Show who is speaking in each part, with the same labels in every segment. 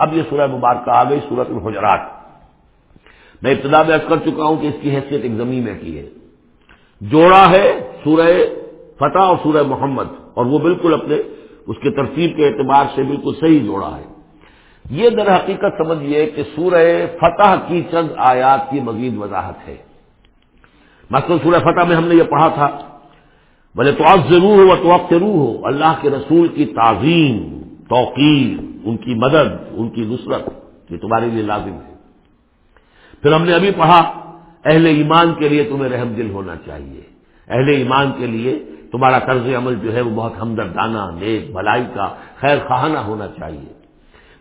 Speaker 1: اب یہ سورہ مبارکہ آ گئی، سورت الحجرات۔ میں ابتدا میں کر چکا ہوں کہ اس کی حیثیت ایک زمین میں کی ہے۔ جوڑا ہے سورہ فتح اور سورہ محمد، اور وہ بالکل اپنے اس کے ترتیب کے اعتبار سے بالکل صحیح جوڑا ہے۔ یہ در حقیقت سمجھیے کہ سورہ فتح کی چند آیات کی مزید وضاحت ہے۔ مثلاً سورہ فتح میں ہم نے یہ پڑھا تھا بھلے تو اب ضرور ہو تو اب ضرور ہو اللہ کے رسول کی تعظیم، توقیر۔ ان کی مدد، ان کی نصرت، یہ تمہارے لیے لازم ہے۔ پھر ہم نے ابھی پڑھا، اہل ایمان کے لیے تمہیں رحم دل ہونا چاہیے۔ اہل ایمان کے لیے تمہارا طرز عمل جو ہے وہ بہت ہمدردانہ، نیک، بھلائی کا، خیر خواہانہ ہونا چاہیے۔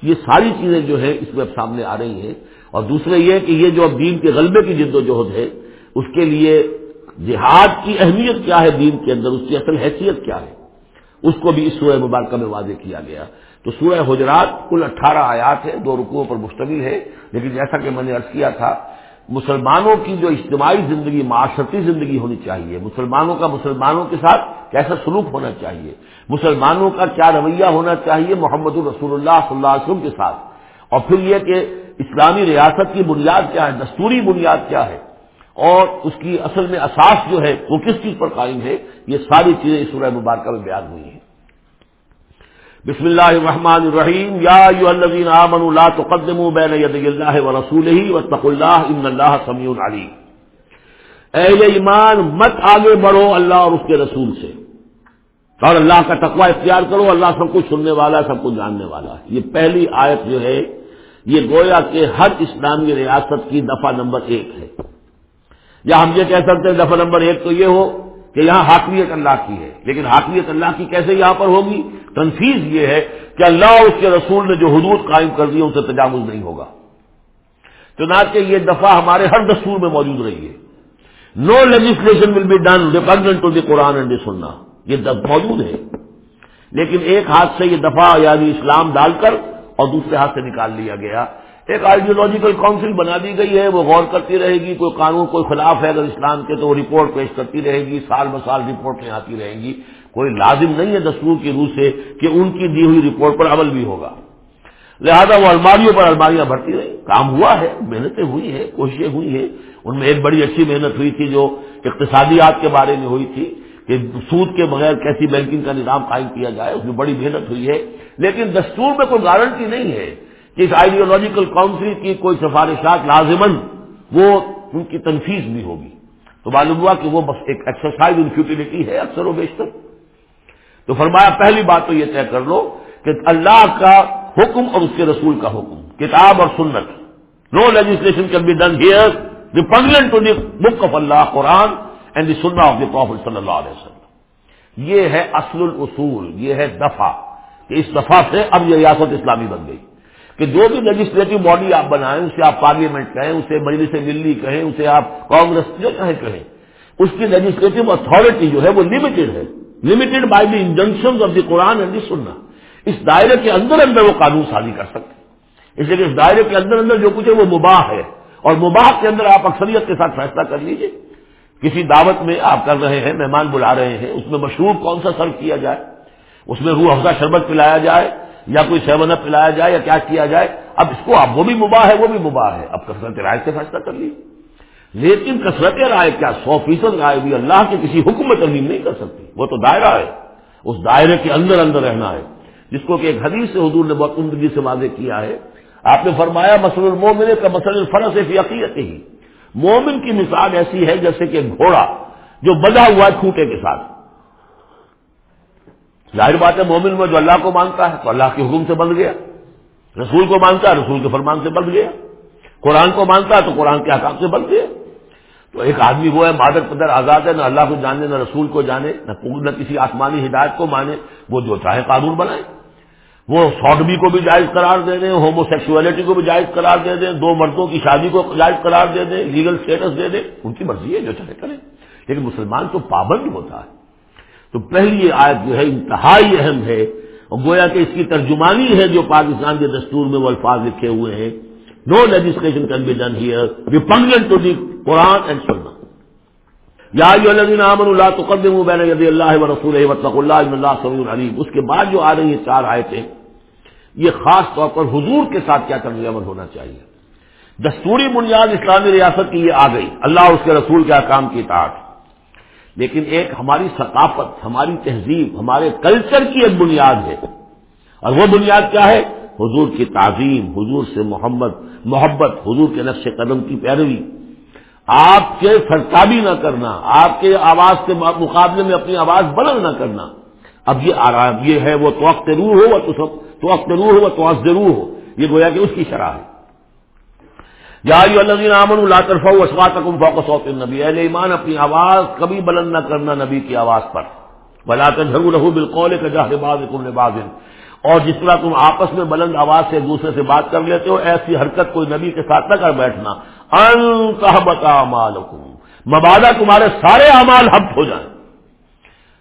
Speaker 1: یہ ساری چیزیں جو ہے اس میں اب سامنے آ رہی ہیں۔ اور دوسرے یہ کہ یہ جو اب دین کے غلبے کی جد و جہد ہے، اس کے لیے جہاد کی اہمیت کیا ہے دین کے اندر؟ اس کی اصل حیثیت کیا ہے؟ اس کو بھی اس سورہ مبارکہ میں واضح کیا گیا۔ تو سورہ حجرات کل اٹھارہ آیات ہے دو رکوعوں پر مشتمل ہے لیکن جیسا کہ میں نے ارض کیا تھا، مسلمانوں کی جو اجتماعی زندگی، معاشرتی زندگی ہونی چاہیے، مسلمانوں کا مسلمانوں کے ساتھ کیسا سلوک ہونا چاہیے، مسلمانوں کا کیا رویہ ہونا چاہیے محمد الرسول اللہ صلی اللہ علیہ وسلم کے ساتھ۔ اور پھر یہ کہ اسلامی ریاست کی بنیاد کیا ہے، دستوری بنیاد کیا ہے، اور اس کی اصل میں اساس جو ہے، وہ کس چیز پر قائم ہے، یہ ساری چیزیں اس سورہ مبارکہ میں بیان ہوئی ہیں۔ بسم اللہ الرحمن الرحیم۔ یا الذین آمنوا لا تقدموا بین یدی اللہ ورسولہ واتقوا اللہ ان اللہ سمیع علیم۔ اہل ایمان مت آگے بڑھو اللہ اور اس کے رسول سے۔ اور اللہ کا تقوی اختیار کرو، اللہ سب کچھ سننے والا سب کچھ جاننے والا ہے۔ یہ پہلی آیت جو ہے، یہ گویا کہ ہر اسلامی ریاست کی دفعہ نمبر ایک ہے۔ یا ہم یہ کہہ سکتے ہیں دفعہ نمبر ایک تو یہ ہو کہ یہاں حاکمیت اللہ کی ہے۔ لیکن حاکمیت اللہ کی کیسے یہاں پر ہوگی؟ تنفیز یہ ہے کہ اللہ اور اس کے رسول نے جو حدود قائم کر دی ان سے تجاوز نہیں ہوگا۔ چنانچہ یہ دفعہ ہمارے ہر دستور میں موجود رہی ہے۔ No legislation will be done represent to the Quran and Sunnah یہ موجود ہے۔ لیکن ایک ہاتھ سے یہ دفعہ یعنی اسلام ڈال کر اور دوسرے ہاتھ سے نکال لیا گیا۔ ایک آئیڈیولوجیکل کاؤنسل بنا دی گئی ہے، وہ غور کرتی رہے گی، کوئی قانون، کوئی خلاف ہے اگر اسلام کے تو وہ رپورٹ پیش کرتی رہے گی، سال ب سال رپورٹیں آتی رہیں گی۔ کوئی لازم نہیں ہے دستور کی روح سے کہ ان کی دی ہوئی رپورٹ پر عمل بھی ہوگا۔ لہذا وہ الماریوں پر الماریاں بھرتی رہی۔ کام ہوا ہے، محنتیں ہوئی ہیں، کوششیں ہوئی ہیں۔ ان میں ایک بڑی اچھی محنت ہوئی تھی جو اقتصادیات کے بارے میں ہوئی تھی کہ سود کے بغیر کیسی بینکنگ کا نظام قائم کیا جائے، اس میں بڑی محنت ہوئی ہے۔ لیکن دستور میں کوئی گارنٹی نہیں ہے کہ اس آئیڈیولوجیکل کاؤنسل کی کوئی سفارشات لازمن وہ ان کی تنفیذ بھی ہوگی۔ تو معلوم ہوا کہ وہ بس ایک ایکسرسائز ان فیوٹیلٹی ہے اکثر و بیشتر۔ تو فرمایا پہلی بات تو یہ طے کر لو کہ اللہ کا حکم اور اس کے رسول کا حکم، کتاب اور سنت۔ No legislation can be done here repugnant to the book of Allah Quran and the Sunnah of the profit صلی اللہ علیہ وسلم یہ ہے اصل الاصول، یہ ہے دفاع کہ اس دفعہ سے اب یہ ریاست اسلامی بن گئی۔ کہ جو بھی لیجسلیٹو باڈی آپ بنائیں، اسے آپ پارلیمنٹ کہیں، اسے مجلس ملی کہیں، اسے آپ کانگریس جو کہیں کہیں، اس کی لیجسلیٹو اتارٹی جو ہے وہ لمیٹڈ ہے۔ Limited by the injunction of the Quran and the Sunnah اس دائرے کے اندر اندر وہ قانون سازی کر سکتے اس لیے کہ اس دائرے کے اندر اندر جو کچھ ہے وہ مباح ہے۔ اور مباح کے اندر آپ اکثریت کے ساتھ فیصلہ کر لیجیے۔ کسی دعوت میں آپ کر رہے ہیں، مہمان بلا رہے ہیں، اس میں مشروب کون سا سرو کیا جائے؟ اس میں روح افزا شربت پلایا جائے یا کوئی سیون اپ پلایا جائے یا کیا کیا جائے؟ اب اس کو، اب وہ بھی مباح ہے، وہ بھی مباح ہے۔ اب کثرت رائے سے فیصلہ کر لی لیکن کثرت رائے کیا؟ سو فیصد رائے بھی اللہ کے کسی حکم میں ترمیم نہیں کر سکتی۔ وہ تو دائرہ ہے۔ اس دائرے کے اندر اندر رہنا ہے۔ جس کو کہ ایک حدیث سے حضور نے بہت عمدگی سے واضح کیا ہے۔ آپ نے فرمایا مسل المومن کا مسل الفرس فی عقیت ہی مومن کی مثال ایسی ہے جیسے کہ گھوڑا جو بدا ہوا ہے کھوٹے کے ساتھ۔ ظاہر بات ہے، مومن میں جو اللہ کو مانتا ہے، تو اللہ کے حکم سے بند گیا۔ رسول کو مانتا ہے، رسول کے فرمان سے بند گیا۔ قرآن کو مانتا ہے تو قرآن کے حکام سے بند گیا تو ایک آدمی وہ ہے، مادر پدر آزاد ہے، نہ اللہ کو جانے، نہ رسول کو جانے، نہ نہ کسی آسمانی ہدایت کو مانے، وہ جو چاہے قانون بنائے۔ وہ سوڈمی کو بھی جائز قرار دے دیں ہومو سیکسولیٹی کو بھی جائز قرار دے دیں، دو مردوں کی شادی کو جائز قرار دے دیں لیگل اسٹیٹس دے دیں، ان کی مرضی ہے جو چاہے کریں۔ لیکن مسلمان تو پابند ہوتا ہے۔ تو پہلی آیت جو ہے انتہائی اہم ہے، اور گویا کہ اس کی ترجمانی ہے جو پاکستان کے دستور میں وہ الفاظ لکھے ہوئے ہیں۔ No legislation can be done here repugnant to the Quran and Sunnah یا امن اللہ تو قدم بین یدی اللہ و رسول وطلق اللہ اللہ سعود علیم اس کے بعد جو آ رہی ہیں چار آیتیں یہ خاص طور پر حضور کے ساتھ کیا کرنے عمل ہونا چاہیے. دستوری بنیاد اسلامی ریاست کی یہ آ گئی. اللہ اس کے رسول کے کام کی اطاعت. لیکن ایک ہماری ثقافت، ہماری تہذیب، ہمارے کلچر کی ایک بنیاد ہے. اور وہ بنیاد کیا ہے؟ حضور کی تعظیم، حضور سے محمد محبت حضور کے نقش قدم کی پیروی۔ آپ کے فرتابی نہ کرنا، آپ کے آواز کے مقابلے میں اپنی آواز بلند نہ کرنا۔ اب یہ آرام یہ ہے وہ توقع روح ہو وہ تو روح ہو وہ تو ضرور ہو۔ یہ گویا کہ اس کی شرح ہے۔ امن اللہ طرف اسوات فوق نبی اہل ایمان، اپنی آواز کبھی بلند نہ کرنا نبی کی آواز پر۔ بلا کر جھرو رہو بالقول کہ جہاں باز اور جس طرح تم آپس میں بلند آواز سے دوسرے سے بات کر لیتے ہو، ایسی حرکت کوئی نبی کے ساتھ نہ کر بیٹھنا۔ انتہبتا مالکم مبادہ تمہارے سارے اعمال حب ہو جائیں۔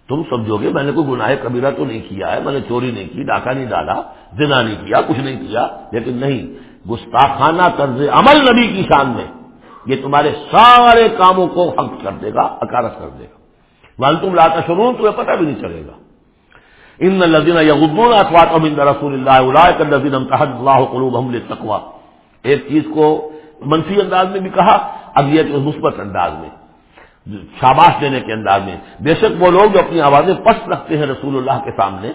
Speaker 1: تم سمجھو گے، میں نے کوئی گناہ کبیرہ تو نہیں کیا ہے، میں نے چوری نہیں کی، ڈاکہ نہیں ڈالا، زنا نہیں کیا، کچھ نہیں کیا۔ لیکن نہیں، گستاخانہ طرز عمل نبی کی شان میں، یہ تمہارے سارے کاموں کو حق کر دے گا، اکارت کر دے گا۔ مان تم لاتا شروع تمہیں پتہ بھی نہیں چلے گا۔ ان لذین یغضون اصواتهم عند رسول اللہ اولئک الذین امتحن اللہ قلوبهم للتقوى ایک چیز کو منفی انداز میں بھی کہا، اب یہ کہ مثبت انداز میں، شاباش دینے کے انداز میں۔ بے شک وہ لوگ جو اپنی آوازیں پست رکھتے ہیں رسول اللہ کے سامنے،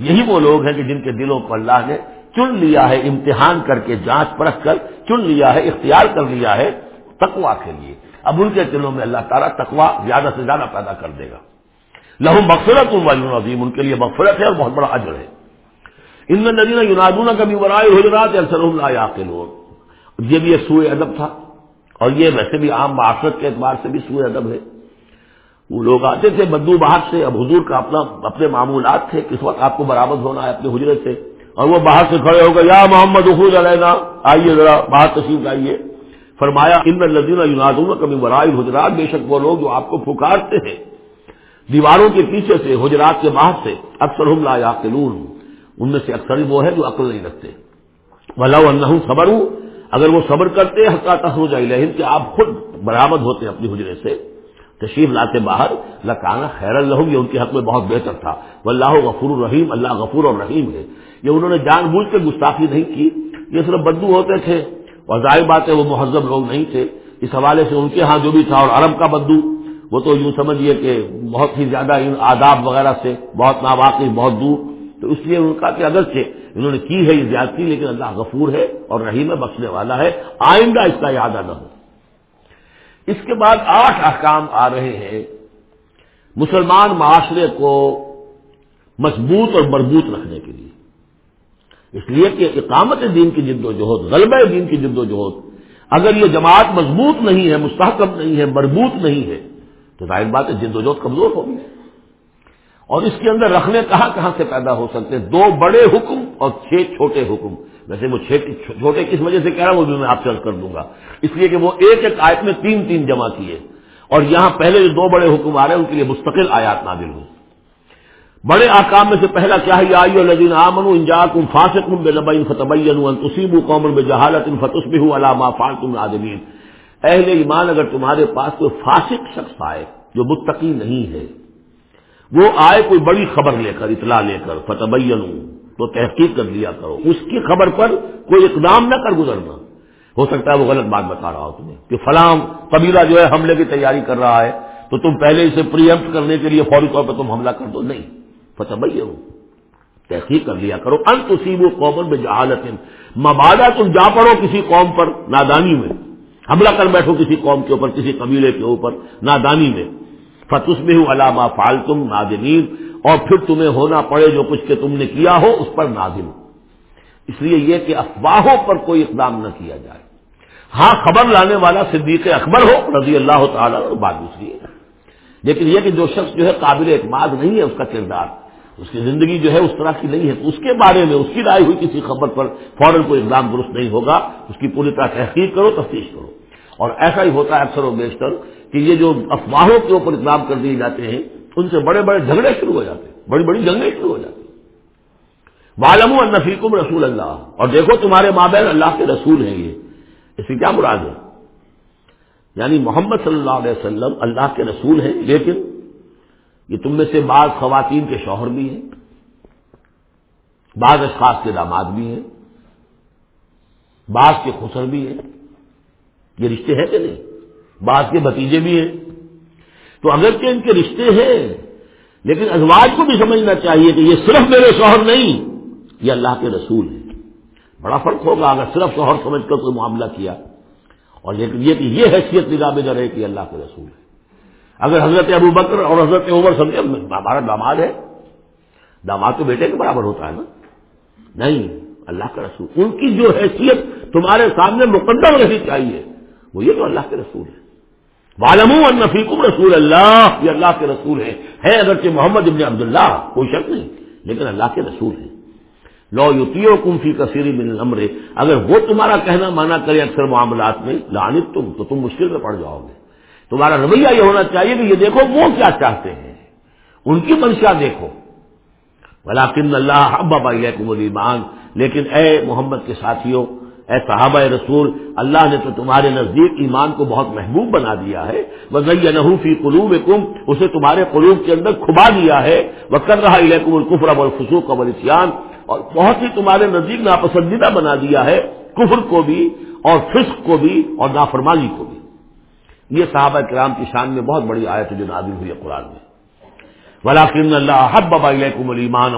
Speaker 1: یہی وہ لوگ ہیں کہ جن کے دلوں پر اللہ نے چن لیا ہے، امتحان کر کے جانچ پرکھ کر چن لیا ہے، اختیار کر لیا ہے تقوا کے لیے۔ اب ان کے دلوں میں اللہ تعالیٰ تقوا زیادہ سے زیادہ پیدا کر دے گا۔ لہو مغفرت عظیم، ان کے لیے مغفرت ہے اور بہت بڑا اجر ہے۔ ان میں ندینہ یونادون کبھی برائے ہو رہا تھا اکثر یہ بھی ایک سوئے ادب تھا، اور یہ ویسے بھی عام معاشرت کے اعتبار سے بھی سوئے ادب ہے۔ وہ لوگ آتے تھے بدو باہر سے، اب حضور کا اپنا، اپنے معمولات تھے، کس وقت آپ کو برآمد ہونا ہے اپنے حجرے سے، اور وہ باہر سے کھڑے ہو گئے، یا محمد حفوظ علینا، آئیے ذرا باہر تشریف آئیے فرمایا، ان لذینہ یونادون کبھی برائے حجرات بے شک وہ لوگ جو آپ کو پکارتے ہیں۔ دیواروں کے پیچھے سے، حجرات کے باہر سے اکثر ہم لا یاقلون۔ ان میں سے اکثر وہ ہے جو عقل نہیں رکھتے۔ ولا خبر ہوں اگر وہ صبر کرتے حقاط ہو جائے لہن کہ آپ خود برآمد ہوتے اپنی حجرے سے۔ تشریف لاتے باہر لکانا خیر الحم یہ ان کے حق میں بہت بہتر تھا۔ واللہ غفور الرحیم اللہ غفور اور رحیم ہے۔ یہ انہوں نے جان بوجھ کے گستاخی نہیں کی۔ یہ صرف بدو ہوتے تھے۔ اور ظاہر بات ہے، وہ مہذب لوگ نہیں تھے۔ اس حوالے سے ان کے ہاں جو بھی تھا، اور عرب کا بدو وہ تو یوں سمجھیے کہ بہت ہی زیادہ ان آداب وغیرہ سے، بہت ناواقی بہت دور۔ تو اس لیے ان کا کہ اگرچہ انہوں نے کی ہے یہ زیادتی، لیکن اللہ غفور ہے اور رحیم بخشنے والا ہے، آئندہ اس کا یاد نہ ہو۔ اس کے بعد آٹھ احکام آ رہے ہیں۔ مسلمان معاشرے کو مضبوط اور مربوط رکھنے کے لیے۔ اس لیے کہ اقامت دین کی جد و جہد، غلبہ دین کی جد و جہد، اگر یہ جماعت مضبوط نہیں ہے، مستحکم نہیں ہے، مربوط نہیں ہے تو ظاہر بات ہے جد و جہد کمزور ہوگی اور اس کے اندر رکھنے کہاں کہاں سے پیدا ہو سکتے ہیں؟ دو بڑے حکم اور چھ چھوٹے حکم۔ ویسے وہ چھوٹے کس وجہ سے کہہ رہا ہوں؟ وہ بھی میں آپ سے کر دوں گا۔ اس لیے کہ وہ ایک ایک آیت میں تین تین جمع کیے۔ اور یہاں پہلے جو دو بڑے حکم آ رہے ہیں، ان کے لیے مستقل آیات نادل ہوئی۔ بڑے آکام میں سے پہلا کیا ہے؟ آئی الدین آمن انجا کم فاسق بے لبین فتبین قوم بے جہالت ان فتس بھی ہوں علامہ فاطم عادمین اہل ایمان اگر تمہارے پاس کوئی فاسق شخص آئے جو متقی نہیں ہے، وہ آئے کوئی بڑی خبر لے کر، اطلاع لے کر فتبین تو تحقیق کر لیا کرو۔ اس کی خبر پر کوئی اقدام نہ کر گزرنا۔ ہو سکتا ہے وہ غلط بات بتا رہا ہو تمہیں کہ فلاں قبیلہ جو ہے حملے کی تیاری کر رہا ہے، تو تم پہلے اسے پریمپٹ کرنے کے لیے فوری طور پر تم حملہ کر دو۔ نہیں۔ فتبین تحقیق کر لیا کرو۔ ان تصیب قومن میں جہالت مبادہ تم جا پڑو کسی قوم پر نادانی میں۔ حملہ کر بیٹھو کسی قوم کے اوپر، کسی قبیلے کے اوپر، نادانی میں۔ فتس میں ہوں علامہ فالتم نادمین اور پھر تمہیں ہونا پڑے جو کچھ کہ تم نے کیا ہو، اس پر نادم۔ اس لیے یہ کہ افواہوں پر کوئی اقدام نہ کیا جائے۔ ہاں خبر لانے والا صدیق اکبر ہو، رضی اللہ تعالیٰ اور بات دوسری ہے۔ لیکن یہ کہ جو شخص جو ہے قابل اعتماد نہیں ہے، اس کا کردار۔ اس کی زندگی جو ہے اس طرح کی نہیں ہے۔ تو اس کے بارے میں اس کی رائے ہوئی کسی خبر پر فوراً کوئی اقدام درست نہیں ہوگا۔ اس کی پوری طرح تحقیق کرو، تفتیش کرو۔ اور ایسا ہی ہوتا ہے اکثر و بیشتر کہ یہ جو افواہوں کے اوپر اقدام کر دیے جاتے ہیں، ان سے بڑے بڑے جھگڑے شروع ہو جاتے ہیں۔ بڑی بڑی جنگیں شروع ہو جاتی والم النفیقم رسول اللہ اور دیکھو تمہارے مابین اللہ کے رسول ہیں یہ۔ اس کی کیا مراد ہے؟ یعنی محمد صلی اللہ علیہ وسلم اللہ کے رسول ہیں، لیکن یہ تم میں سے بعض خواتین کے شوہر بھی ہیں، بعض اشخاص کے داماد بھی ہیں، بعض کے خسر بھی ہیں۔ یہ رشتے ہیں کہ نہیں؟ بعض کے بتیجے بھی ہیں۔ تو اگرچہ ان کے رشتے ہیں، لیکن ازواج کو بھی سمجھنا چاہیے کہ یہ صرف میرے شوہر نہیں، یہ اللہ کے رسول ہیں۔ بڑا فرق ہوگا اگر صرف شوہر سمجھ کر کوئی معاملہ کیا۔ اور لیکن یہ کہ یہ حیثیت نگاہ میں رہے کہ اللہ کے رسول ہے اگر حضرت ابو بکر اور حضرت عمر سمجھے ہمارا داماد ہے۔ داماد تو بیٹے کے برابر ہوتا ہے نا۔ نہیں، اللہ کا رسول۔ ان کی جو حیثیت تمہارے سامنے مقدم رہنی چاہیے، وہ یہ تو اللہ کے رسول ہے۔ والم النفیق رسول اللہ یہ اللہ کے رسول ہے ہے اگرچہ محمد ابن عبداللہ، کوئی شک نہیں، لیکن اللہ کے رسول ہے لو یوتیو کم فی کثیری من الامر اگر وہ تمہارا کہنا مانا کرے اکثر معاملات میں لانت تم، تو تم مشکل میں پڑ جاؤ گے۔ تمہارا رویہ یہ ہونا چاہیے کہ یہ دیکھو وہ کیا چاہتے ہیں۔ ان کی منشا دیکھو۔ بلاکن اللہ حب بابا ایمان لیکن اے محمد کے ساتھیوں، اے صحابہ رسول، اللہ نے تو تمہارے نزدیک ایمان کو بہت محبوب بنا دیا ہے۔ وزی نحوفی قلوب کم اسے تمہارے قلوب کے اندر کھبا دیا ہے۔ وہ کر رہا الحکم القفر اب الفسوق اب السیان اور بہت ہی تمہارے نزدیک ناپسندیدہ بنا دیا ہے کفر کو بھی اور فسق کو بھی اور نافرمانی کو بھی۔ یہ صحابہ کرام کی شان میں بہت بڑی آیت جو نازل ہوئی ہے قرآن میں۔ ولاکن اللہ حب بابا کم المان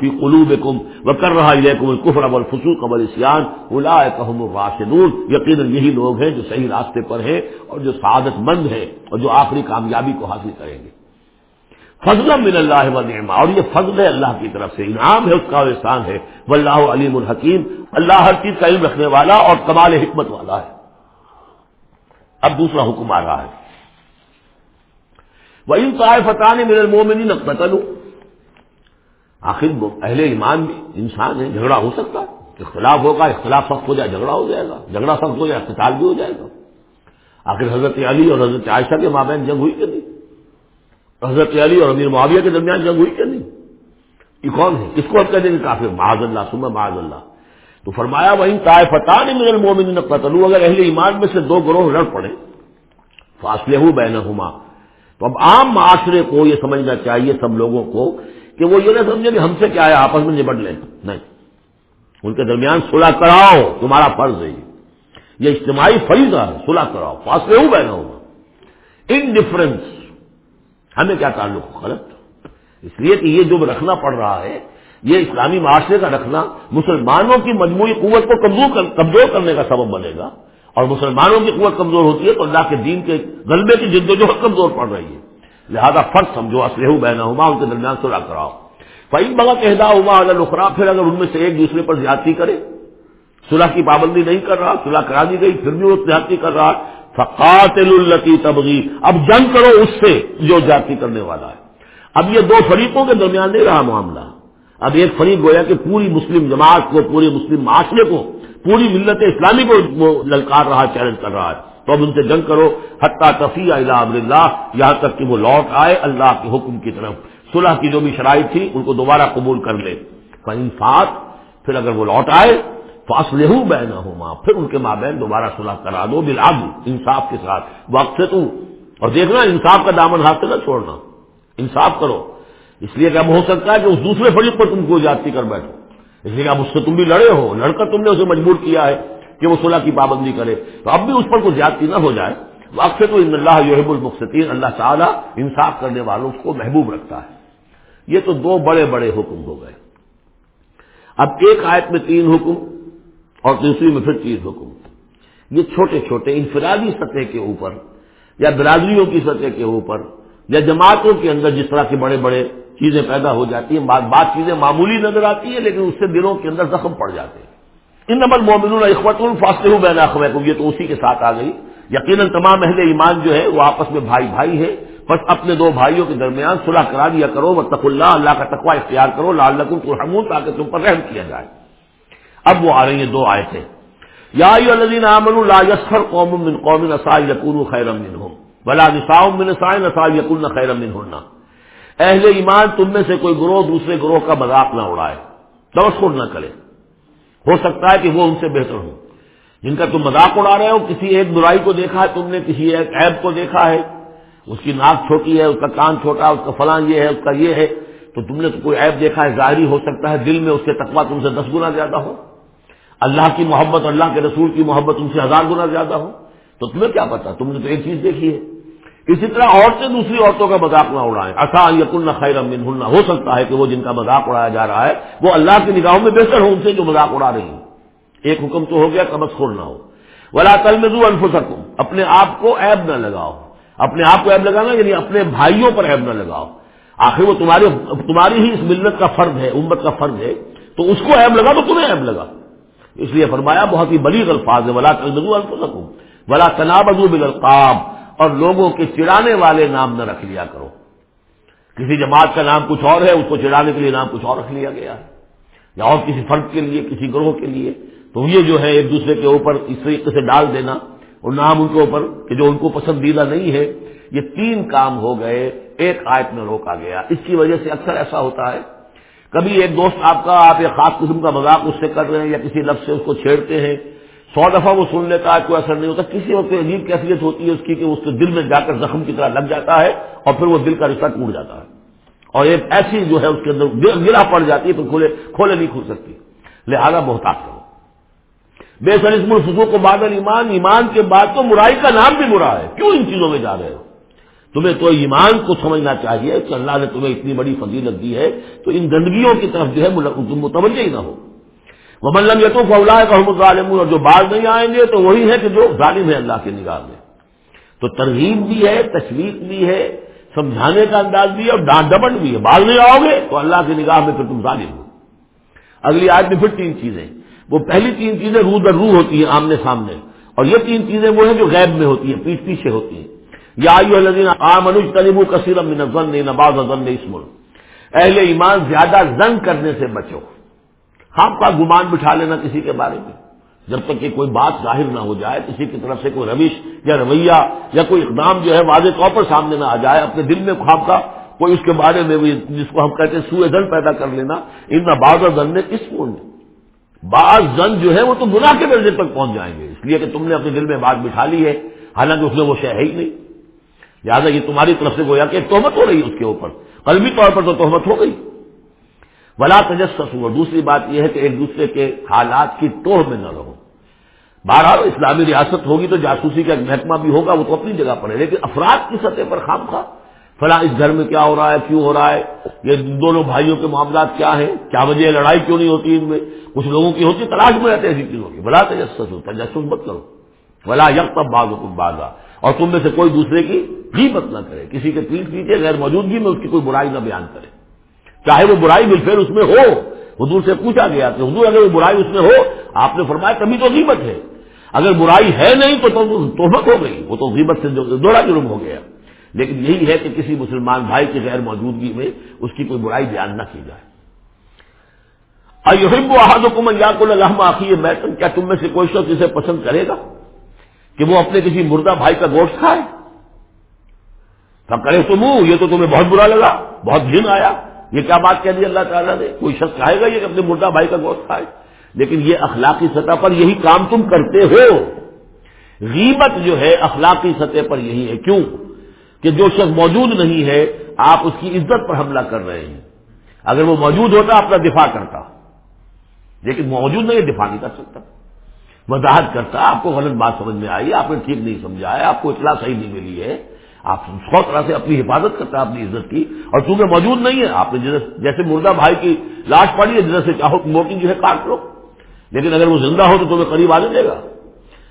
Speaker 1: فی قلوب کم و کر رہا الکفر اب الفسوق اب السیان الا الراشدون۔ یقیناً یہی لوگ ہیں جو صحیح راستے پر ہیں اور جو سعادت مند ہیں اور جو آخری کامیابی کو حاصل کریں گے۔ فضل من اللہ و نعما اور یہ فضل ہے اللہ کی طرف سے، انعام ہے اس کا احسان ہے۔ وہ اللہ علیم الحکیم اللہ ہر چیز کا علم رکھنے والا اور کمال حکمت والا ہے۔ اب دوسرا حکم آ رہا ہے۔ وہ ان فتح نے میرے منہ میں نہیں نقل آخر اہل ایمان بھی انسان ہے، جھگڑا ہو سکتا ہے۔ اختلاف ہوگا، اختلاف سخت ہو جائے، جھگڑا ہو جائے گا۔ جھگڑا سخت ہو جائے اختتال بھی ہو جائے گا۔ آخر حضرت علی اور حضرت عائشہ کے مابین جنگ ہوئی کہ نہیں؟ حضرت علی اور امیر معاویہ کے درمیان جنگ ہوئی کہ نہیں؟ یہ کون ہے؟ اس کو اب کہہ دیں گے کافی معاذ اللہ سما معاذ اللہ۔ تو فرمایا وہی طائے فتح نہیں میرے مومن قتل اگر اہل ایمان میں سے دو گروہ لڑ پڑے فاصلے ہو بین تو اب عام معاشرے کو یہ سمجھنا چاہیے سب لوگوں کو کہ وہ یہ نہ سمجھے کہ ہم سے کیا ہے، آپس میں نبٹ لیں۔ نہیں۔ ان کے درمیان صلح کراؤ، تمہارا فرض ہے۔ یہ اجتماعی فریضہ ہے، صلح کراؤ۔ فاصلے ہو بہنا ہوگا ان ڈفرینس ہمیں کیا تعلق؟ غلط۔ اس لیے کہ یہ جو رکھنا پڑ رہا ہے یہ اسلامی معاشرے کا رکھنا مسلمانوں کی مجموعی قوت کو کمزور کرنے کا سبب بنے گا۔ اور مسلمانوں کی قوت کمزور ہوتی ہے تو اللہ کے دین کے غلبے کی جد و جہد کمزور پڑ رہی ہے۔ لہذا فرق سمجھو اسلحہ بہنا ہوا ان کے درمیان صلاح کراؤ۔ فعین بغا کہدا ہوا اگر لخرا پھر اگر ان میں سے ایک دوسرے پر زیادتی کرے، صلح کی پابندی نہیں کر رہا، صلح کرا دی گئی، پھر بھی وہ زیادتی کر رہا فقات التی تبغی اب جنگ کرو اس سے جو جاتی کرنے والا ہے۔ اب یہ دو فریقوں کے درمیان نہیں رہا معاملہ۔ اب ایک فریق گویا کہ پوری مسلم جماعت کو پورے مسلم معاشرے کو، پوری ملت اسلامی کو وہ للکار رہا، چیلنج کر رہا ہے۔ تو اب ان سے جنگ کرو۔ حتیٰ تفیع امر اللہ، یہاں تک کہ وہ لوٹ آئے اللہ کے حکم کی طرف۔ صلح کی جو بھی شرائط تھی، ان کو دوبارہ قبول کر لے۔ انفاط پھر اگر وہ لوٹ آئے فاصلے ہوں بہ نہ پھر ان کے ماں بہن دوبارہ صلاح کرا دو بلاد انصاف کے ساتھ۔ وقت سے تو اور دیکھنا انصاف کا دامن ہاتھ سے نہ چھوڑنا۔ انصاف کرو۔ اس لیے کہ اب ہو سکتا ہے کہ اس دوسرے فریق پر تم کو جاتی کر بیٹھو۔ اس لیے کہ اب اس سے تم بھی لڑے ہو لڑ کر تم نے اسے مجبور کیا ہے کہ وہ صلاح کی پابندی کرے۔ تو اب بھی اس پر کوئی زیادتی نہ ہو جائے۔ وقت تو ان اللہ یحب المخصین اللہ تعالیٰ انصاف کرنے والوں کو محبوب رکھتا ہے۔ یہ تو دو بڑے بڑے حکم ہو گئے۔ اب ایک آیت میں تین حکم اور دوسری میں پھر تین حکم۔ یہ چھوٹے چھوٹے انفرادی سطح کے اوپر یا برادریوں کی سطح کے اوپر یا جماعتوں کے اندر جس طرح کے بڑے بڑے چیزیں پیدا ہو جاتی ہیں بات چیزیں معمولی نظر آتی ہیں، لیکن اس سے دلوں کے اندر زخم پڑ جاتے ہیں۔ ان نمبر مومن اخوت الفاصل بین اخوت یہ تو اسی کے ساتھ آ گئی۔ یقیناً تمام اہل ایمان جو ہے، وہ آپس میں بھائی بھائی ہے بس اپنے دو بھائیوں کے درمیان صلح کرا دیا کرو و تق اللہ اللہ کا تقوی اختیار کرو لال لکم تاکہ تم پر رحم کیا جائے۔ اب وہ آ رہی ہیں دو آیتیں۔ یا الذین آمنوا لا یسخر قوم من قوم عسى يكونوا خيرا منهم ولا نساء من نساء عسى يكون خيرا منهن اہل ایمان تم میں سے کوئی گروہ دوسرے گروہ کا مذاق نہ اڑائے تبصر نہ کرے۔ ہو سکتا ہے کہ وہ ان سے بہتر ہوں۔ جن کا تم مذاق اڑا رہے ہو، کسی ایک برائی کو دیکھا ہے، تم نے کسی ایک عیب کو دیکھا ہے، اس کی ناک چھوٹی ہے، اس کا کان چھوٹا ہے اس کا فلاں یہ ہے، اس کا یہ ہے، تو تم نے تو کوئی عیب دیکھا ہے، ظاہری ہو سکتا ہے، دل میں اس کے تقوا تم سے دس گنا زیادہ ہو۔ اللہ کی محبت اللہ کے رسول کی محبت تم سے ہزار گنا زیادہ ہو۔ تو تمہیں کیا پتا تم نے تو ایک چیز دیکھی ہے۔ اسی طرح عورتیں دوسری عورتوں کا مذاق نہ اڑائیں۔ آسان یقن خیر امن ہو سکتا ہے کہ وہ جن کا مذاق اڑایا جا رہا ہے، وہ اللہ کی نگاہوں میں بہتر ہو ان سے جو مذاق اڑا رہی ہیں۔ ایک حکم تو ہو گیا، کمس خور نہ ہو۔ ولا کل میں دوں انف سکوں اپنے آپ کو ایب نہ لگاؤ۔ اپنے آپ کو ایب لگانا یعنی اپنے بھائیوں پر ایب نہ لگاؤ۔ آخر وہ تمہاری تمہاری ہی اس ملت کا فرد ہے، امت کا فرد ہے۔ تو اس کو ایب لگا تو تمہیں ایب لگا۔ اس لیے فرمایا، بہت ہی بلی الفاظ ہے۔ ولا کل میں دوں انف سکوں ولا تناب بالقاب اور لوگوں کے چڑانے والے نام نہ رکھ لیا کرو۔ کسی جماعت کا نام کچھ اور ہے، اس کو چڑانے کے لیے نام کچھ اور رکھ لیا گیا ہے۔ یا اور کسی فرد کے لیے، کسی گروہ کے لیے۔ تو یہ جو ہے، ایک دوسرے کے اوپر اس طریقے سے ڈال دینا۔ اور نام ان کے اوپر کہ جو ان کو پسندیدہ نہیں ہے، یہ تین کام ہو گئے، ایک آیت میں روکا گیا۔ اس کی وجہ سے اکثر ایسا ہوتا ہے۔ کبھی ایک دوست آپ کا، آپ ایک خاص قسم کا مذاق اس سے کر رہے ہیں یا کسی لفظ سے اس کو چھیڑتے ہیں سو دفعہ وہ سن لیتا ہے، کوئی اثر نہیں ہوتا۔ کسی وقت عجیب کیفیت ہوتی ہے اس کی کہ اس کے دل میں جا کر زخم کی طرح لگ جاتا ہے اور پھر وہ دل کا رشتہ ٹوٹ جاتا ہے۔ اور ایک ایسی جو ہے اس کے اندر گرا پڑ جاتی ہے تو کھولے کھولے نہیں کھول سکتی۔ لہذا بہت کرو بے سر اسم الفسو کو بادل ایمان ایمان کے بعد تو برائی کا نام بھی برا ہے۔ کیوں ان چیزوں میں جا رہے ہو؟ تمہیں تو ایمان کو سمجھنا چاہیے کہ اللہ نے تمہیں اتنی بڑی فضیلت دی ہے تو ان گندگیوں کی طرف جو ہے تم متوجہ ہی نہ ہو۔ وہ ملم یہ تو فولا ہے اور جو باز نہیں آئیں گے تو وہی ہے کہ جو ظالم ہے اللہ کی نگاہ میں۔ تو ترغیب بھی ہے، تشویق بھی ہے، سمجھانے کا انداز بھی ہے اور ڈانٹ ڈبٹ بھی ہے۔ باز نہیں آؤ گے تو اللہ کی نگاہ میں پھر تم ظالم ہو۔ اگلی آج میں پھر تین چیزیں۔ وہ پہلی تین چیزیں رو در روح ہوتی ہیں، آمنے سامنے۔ اور یہ تین چیزیں وہ ہیں جو غیب میں ہوتی ہیں پیچھ پیچھے ہوتی ہیں۔ یا آئیو آ منوج تلیبو کثیر نباز اسم۔ اہل ایمان زیادہ زن کرنے سے بچو۔ ہم کا گمان بٹھا لینا کسی کے بارے میں۔ جب تک کہ کوئی بات ظاہر نہ ہو جائے، کسی کی طرف سے کوئی روش یا رویہ یا کوئی اقدام جو ہے واضح طور پر سامنے نہ آ جائے اپنے دل میں خواب کا کوئی اس کے بارے میں بھی جس کو ہم کہتے ہیں سوئے دن پیدا کر لینا۔ ان بعض زن نے کس کو بعض زن جو ہے وہ تو گناہ کے درجے تک پہنچ جائیں گے۔ اس لیے کہ تم نے اپنے دل میں بات بٹھا لی ہے۔ حالانکہ اس میں وہ شہ ہے ہی نہیں۔ لہٰذا یہ تمہاری طرف سے گویا کہ تہمت ہو رہی ہے اس کے اوپر۔ قلبی طور پر تو تہمت ہو گئی۔ ولا تجسس اور دوسری بات یہ ہے کہ ایک دوسرے کے حالات کی توڑ میں نہ رہو۔ بارہ اسلامی ریاست ہوگی تو جاسوسی کا ایک محکمہ بھی ہوگا، وہ تو اپنی جگہ پر ہے، لیکن افراد کی سطح پر خام خواہ۔ فلاں اس گھر میں کیا ہو رہا ہے، کیوں ہو رہا ہے، یہ دونوں بھائیوں کے معاملات کیا ہیں؟ کیا وجہ لڑائی کیوں نہیں ہوتی ان میں؟ کچھ لوگوں کی ہوتی تلاش میں رہتے ایسی چیزوں کی۔ بلا تجسس ہو تجسس مت کرو۔ بلا یک تب باغ حکم باغا اور تم میں سے کوئی دوسرے کی بھی مت نہ کرے۔ کسی کے پیٹ پیچھے غیر موجودگی میں اس کی کوئی برائی نہ بیان کرے۔ چاہے وہ برائی بالفیر اس میں ہو۔ حضور سے پوچھا گیا کہ حضور اگر وہ برائی اس میں ہو، آپ نے فرمایا کبھی تو غیبت ہے۔ اگر برائی ہے نہیں تو توبت ہو گئی۔ وہ تو غیبت سے دوڑا جرم ہو گیا۔ لیکن یہی ہے کہ کسی مسلمان بھائی کی غیر موجودگی میں اس کی کوئی برائی بیان نہ کی جائے۔ احب و احد حکومت الحم آخی میں کیا تم میں سے کوئی شخص اسے پسند کرے گا کہ وہ اپنے کسی مردہ بھائی کا گوشت کھائے؟ تب کرے تم یہ تو تمہیں بہت برا لگا، بہت گن آیا۔ یہ کیا بات کہہ دی اللہ تعالیٰ نے؟ کوئی شخص چاہے گا یہ کہ اپنے مردہ بھائی کا گوشت کھائے؟ لیکن یہ اخلاقی سطح پر یہی کام تم کرتے ہو۔ غیبت جو ہے اخلاقی سطح پر یہی ہے۔ کیوں؟ کہ جو شخص موجود نہیں ہے، آپ اس کی عزت پر حملہ کر رہے ہیں۔ اگر وہ موجود ہوتا اپنا دفاع کرتا۔ لیکن موجود نہیں، دفاع نہیں کر سکتا۔ وضاحت کرتا، آپ کو غلط بات سمجھ میں آئی، آپ نے ٹھیک نہیں سمجھا ہے آپ کو اطلاع صحیح نہیں ملی ہے۔ آپ سو طرح سے اپنی حفاظت کرتا ہے اپنی عزت کی۔ اور چونکہ موجود نہیں ہے آپ نے جیسے مردہ بھائی کی لاش پڑی ہے، جیسے چاہو موٹی جو ہے کاٹ لو۔ لیکن اگر وہ زندہ ہو تو تمہیں قریب آنے دے گا۔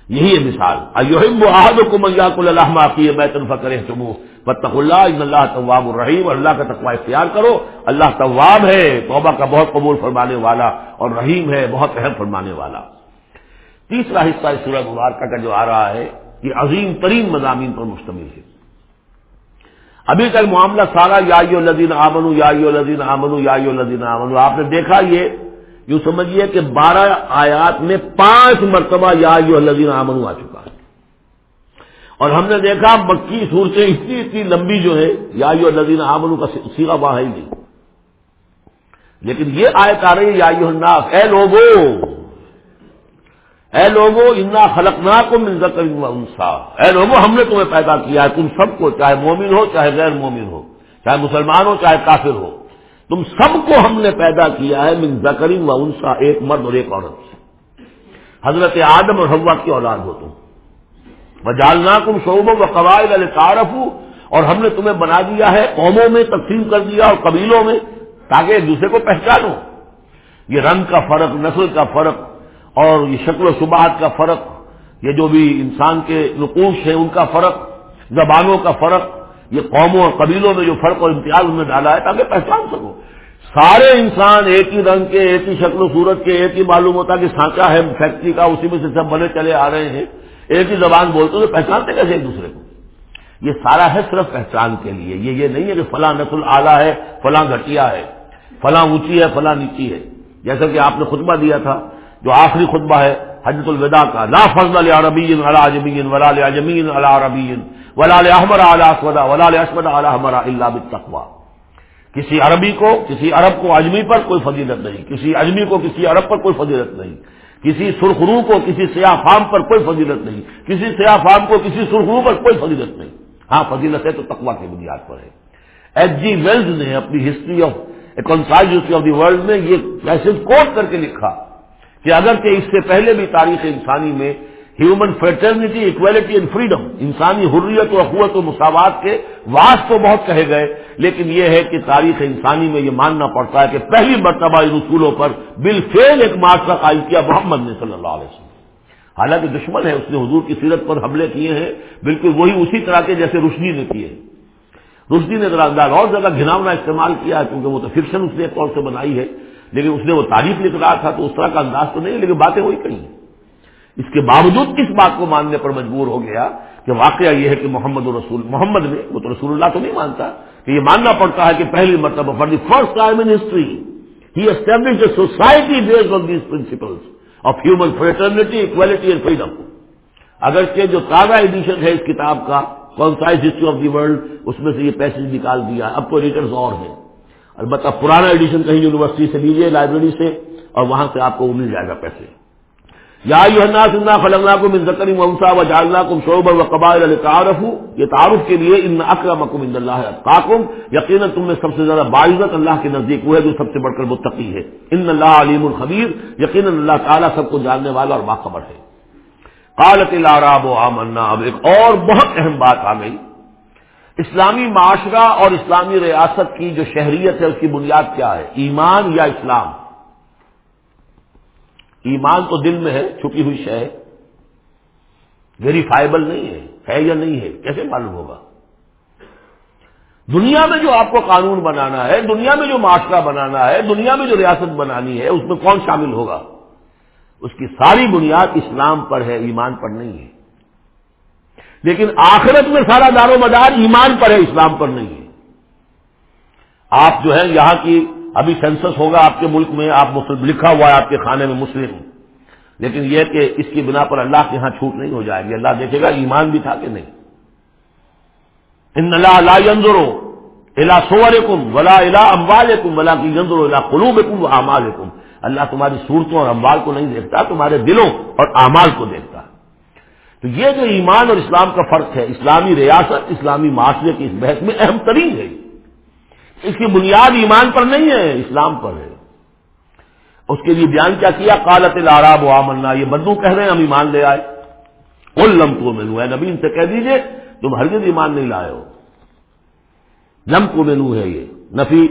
Speaker 1: یہی ہے مثال۔ احد کو منجاک اللہ کی میں تنفا کرے تم بتخ اللہ، ان اللہ طواب الرحیم، اور اللہ کا تقوا اختیار کرو۔ اللہ طواب ہے، توبہ کا بہت قبول فرمانے والا، اور رحیم ہے، بہت اہم فرمانے والا۔ تیسرا حصہ اس سورہ مبارکہ کا جو آ رہا ہے، یہ عظیم ترین مضامین پر مشتمل ہے۔ ابھی تک معاملہ سارا یا لدین آمن یا لدین آمن یا لدین آمن آپ نے دیکھا یہ، یوں سمجھیے کہ بارہ آیات میں پانچ مرتبہ یا لدین آمن آ چکا ہے۔ اور ہم نے دیکھا مکی صورتیں اتنی اتنی لمبی جو ہے یا لدین آمن کا سیرا وہاں ہے نہیں۔ لیکن یہ آیت آ رہی ہے، یا الناس، اے لوگوں اے لوگوں انا خلق نہ کو مل انسا اے لوگوں ہم نے تمہیں پیدا کیا ہے۔ تم سب کو، چاہے مومن ہو، چاہے غیر مومن ہو، چاہے مسلمان ہو، چاہے کافر ہو۔ تم سب کو ہم نے پیدا کیا ہے من زکرین و انسا ایک مرد اور ایک عورت۔ سے حضرت آدم اور ہوا کی اولاد ہو تم۔ جالنا کم شعبوں و قواعد الطارف اور ہم نے تمہیں بنا دیا ہے، قوموں میں تقسیم کر دیا اور قبیلوں میں، تاکہ ایک دوسرے کو پہچانو۔ یہ رنگ کا فرق، نسل کا فرق اور یہ شکل و شبہات کا فرق، یہ جو بھی انسان کے نقوش ہیں ان کا فرق، زبانوں کا فرق، یہ قوموں اور قبیلوں میں جو فرق اور امتیاز ان میں ڈالا ہے، تاکہ پہچان سکو۔ سارے انسان ایک ہی رنگ کے، ایک ہی شکل و صورت کے، ایک ہی معلوم ہوتا کہ سانچا ہے، فیکٹری کا، اسی میں سے سب بنے چلے آ رہے ہیں۔ ایک ہی زبان بولتے تو پہچانتے کیسے ایک دوسرے کو؟ یہ سارا ہے صرف پہچان کے لیے۔ یہ یہ نہیں ہے کہ فلاں نسل اعلیٰ ہے، فلاں گھٹیا ہے، فلاں اونچی ہے، فلاں نیچی ہے۔ جیسا کہ آپ نے خطبہ دیا تھا جو آخری خطبہ ہے حجت الوداع کا۔ لا فضل عربی ولا جمین ولا جمین اللہ عربی ولا احمر اعلیٰ اسودا ولا اسمد اعلیٰ ہمارا اللہ بالتقوا کسی عربی کو، کسی عرب کو اجمی پر کوئی فضیلت نہیں۔ کسی اجمی کو، کسی عرب پر کوئی فضیلت نہیں۔ کسی سرخرو کو، کسی سیاہ فام پر کوئی فضیلت نہیں۔ کسی سیاہ فام کو، کسی سرخرو پر کوئی فضیلت نہیں۔ ہاں فضیلت ہے تو تقوا کی بنیاد پر ہے ایچ جی ویلز نے اپنی history of a concise history of the world میں یہ میسج کوٹ کر کے لکھا۔ کہ اگر کہ اس سے پہلے بھی تاریخ انسانی میں human fraternity equality and freedom انسانی حریت و اخوت و مساوات کے واس تو بہت کہے گئے، لیکن یہ ہے کہ تاریخ انسانی میں یہ ماننا پڑتا ہے کہ پہلی مرتبہ ان اصولوں پر بل فیل ایک معاشرہ قائم کیا محمد نے صلی اللہ علیہ وسلم۔ حالانکہ دشمن ہے اس نے حضور کی سیرت پر حملے کیے ہیں، بالکل وہی اسی طرح کے جیسے روشنی نے کیے روشنی نے ذرا انداز اور زیادہ گھناؤنا استعمال کیا ہے، کیونکہ وہ تو فکشن اس نے ایک طور سے بنائی ہے۔ لیکن اس نے وہ تعریف لکھ رہا تھا تو اس طرح کا انداز تو نہیں لیکن باتیں وہی کہیں۔ اس کے باوجود کس بات کو ماننے پر مجبور ہو گیا کہ واقعہ یہ ہے کہ محمد رسول، محمد میں وہ تو رسول اللہ تو نہیں مانتا، کہ یہ ماننا پڑتا ہے کہ پہلی مرتبہ for the first time in history he establish a society based on these principles of human fraternity equality and freedom اگرچہ جو تازہ ایڈیشن ہے اس کتاب کا concise history of the world اس میں سے یہ پیسج نکال دیا۔ اب تو ایڈیٹرز اور ہیں۔ البتہ پرانا ایڈیشن کہیں یونیورسٹی سے لیجیے لائبریری سے، اور وہاں سے آپ کو مل جائے گا پیسے۔ یا فلنگنا کو من ذکر و جالنا کم شعبہ و قبائل تعارف یہ تعارف کے لیے ان اکرمکم ان اللہ اتقاکم، یقیناً تم میں سب سے زیادہ باعزت اللہ کے نزدیک وہ ہے جو سب سے بڑھ کر متقی ہے۔ ان اللہ علیم الخبیر یقیناً اللہ تعالیٰ سب کو جاننے والا اور باخبر ہے۔ قالت العراب و آمنا، اب ایک اور بہت اہم بات آ گئی۔ اسلامی معاشرہ اور اسلامی ریاست کی جو شہریت ہے، اس کی بنیاد کیا ہے؟ ایمان یا اسلام؟ ایمان تو دل میں ہے، چھپی ہوئی شے ہے۔ ویریفائبل نہیں ہے ہے یا نہیں ہے؟ کیسے معلوم ہوگا؟ دنیا میں جو آپ کو قانون بنانا ہے، دنیا میں جو معاشرہ بنانا ہے، دنیا میں جو ریاست بنانی ہے، اس میں کون شامل ہوگا؟ اس کی ساری بنیاد اسلام پر ہے، ایمان پر نہیں ہے۔ لیکن آخرت میں سارا دار و مدار ایمان پر ہے، اسلام پر نہیں ہے۔ آپ جو ہے یہاں کی ابھی سینسس ہوگا آپ کے ملک میں، آپ مسلم، لکھا ہوا ہے آپ کے کھانے میں مسلم۔ لیکن یہ کہ اس کی بنا پر اللہ کے یہاں چھوٹ نہیں ہو جائے گی۔ اللہ دیکھے گا ایمان بھی تھا کہ نہیں۔ ان اللہ اللہ ینظرو الا سور ولا الا اموال ولا کی ینظرو الا و امال اللہ تمہاری صورتوں اور اموال کو نہیں دیکھتا، تمہارے دلوں اور اعمال کو دیکھتا۔ تو یہ جو ایمان اور اسلام کا فرق ہے، اسلامی ریاست، اسلامی معاشرے کی اس بحث میں اہم ترین ہے۔ اس کی بنیاد ایمان پر نہیں ہے، اسلام پر ہے۔ اس کے لیے بیان کیا کیا؟ کالت العراب و آمنا، یہ بدو کہہ رہے ہیں، ہم ایمان لے آئے۔ کل لم کو مینو ہے نبی، ان سے کہہ دیجیے، تم ہرگز ایمان نہیں لائے ہو۔ لم کو مینو ہے یہ، نفی،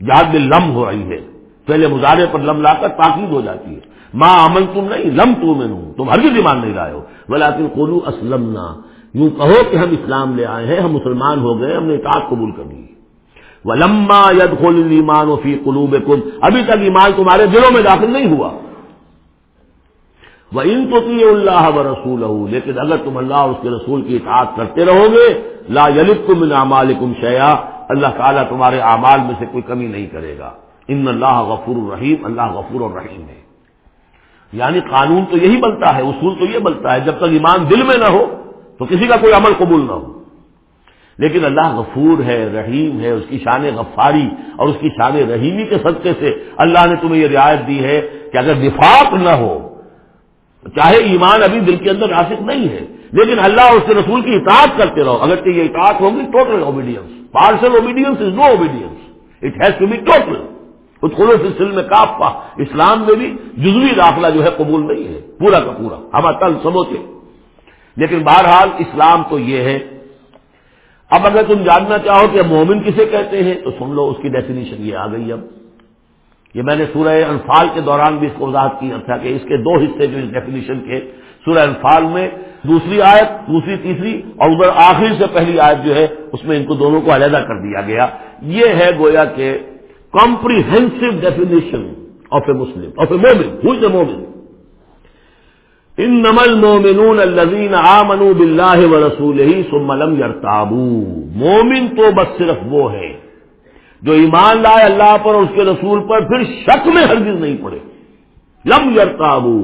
Speaker 1: جہاد میں لم ہو رہی ہے۔ پہلے مظاہرے پر لم لا کر تاکید ہو جاتی ہے۔ ماں امن تم نہیں، لم تو مینو تم ہرگز ایمان نہیں لائے ہو۔ بلا تم کولو اسلم یوں کہو کہ ہم اسلام لے آئے ہیں، ہم مسلمان ہو گئے ہم نے اطاعت قبول کر لی۔ وہ لمبا ید خول ایمان و فی قلوب ابھی تک ایمان تمہارے دلوں میں داخل نہیں ہوا۔ وہ ان تو اللہ و رسول لیکن اگر تم اللہ اور اس کے رسول کی اطاعت کرتے رہو گے، لا یلک کم ان کم شیا اللہ تعالیٰ تمہارے اعمال میں سے کوئی کمی نہیں کرے گا۔ ان اللہ غفور الرحیم اللہ غفور الرحیم ہے۔ یعنی قانون تو یہی بنتا ہے، اصول تو یہ بنتا ہے، جب تک ایمان دل میں نہ ہو تو کسی کا کوئی عمل قبول نہ ہو۔ لیکن اللہ غفور ہے، رحیم ہے، اس کی شان غفاری اور اس کی شان رحیمی کے صدقے سے اللہ نے تمہیں یہ رعایت دی ہے کہ اگر وفاق نہ ہو، چاہے ایمان ابھی دل کے اندر راسک نہیں ہے، لیکن اللہ اور اس کے رسول کی اطاعت کرتے رہو۔ اگرچہ یہ اطاعت ہوگی total obedience partial obedience is no obedience it has to be total خلوص سلسل میں کافا اسلام میں بھی جزوی داخلہ جو ہے قبول نہیں ہے۔ پورا کا پورا۔ ہم تل سموچے لیکن بہرحال اسلام تو یہ ہے۔ اب اگر تم جاننا چاہو کہ مومن کسے کہتے ہیں، تو سن لو اس کی ڈیفینیشن یہ آ گئی اب۔ یہ میں نے سورہ انفال کے دوران بھی اس کو وضاحت کیا تھا کہ اس کے دو حصے جو اس ڈیفینیشن کے سورہ انفال میں، دوسری آیت، دوسری، تیسری اور ادھر آخر سے پہلی آیت جو ہے، اس میں ان کو دونوں کو علیحدہ کر دیا گیا۔ یہ ہے گویا کہ comprehensive definition of a Muslim of a مومن ہو اے مومن ان نمل مومنون الزین آ منو بلّہ و رسول ہی یرتابو مومن تو بس صرف وہ ہے جو ایمان لائے اللہ پر اور اس کے رسول پر پھر شک میں ہرگز نہیں پڑے. لم یرتابو